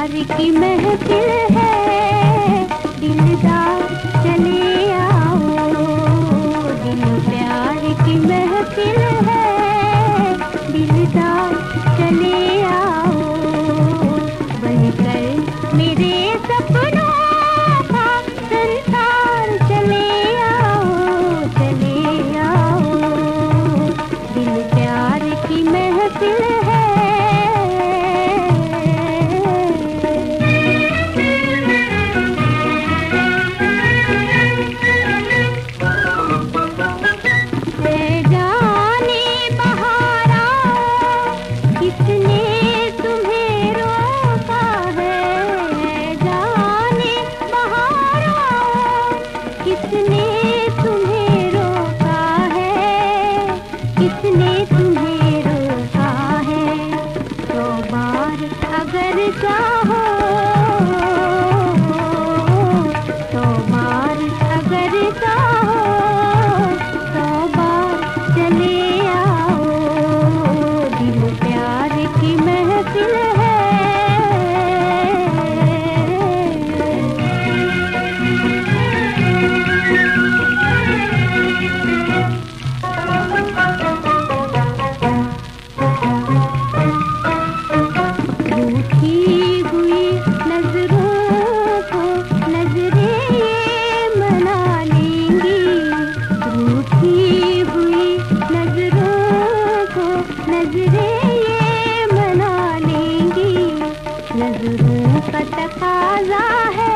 प्यार की महफिल है दिलदार अगर चाहो रूह का तकाजा है।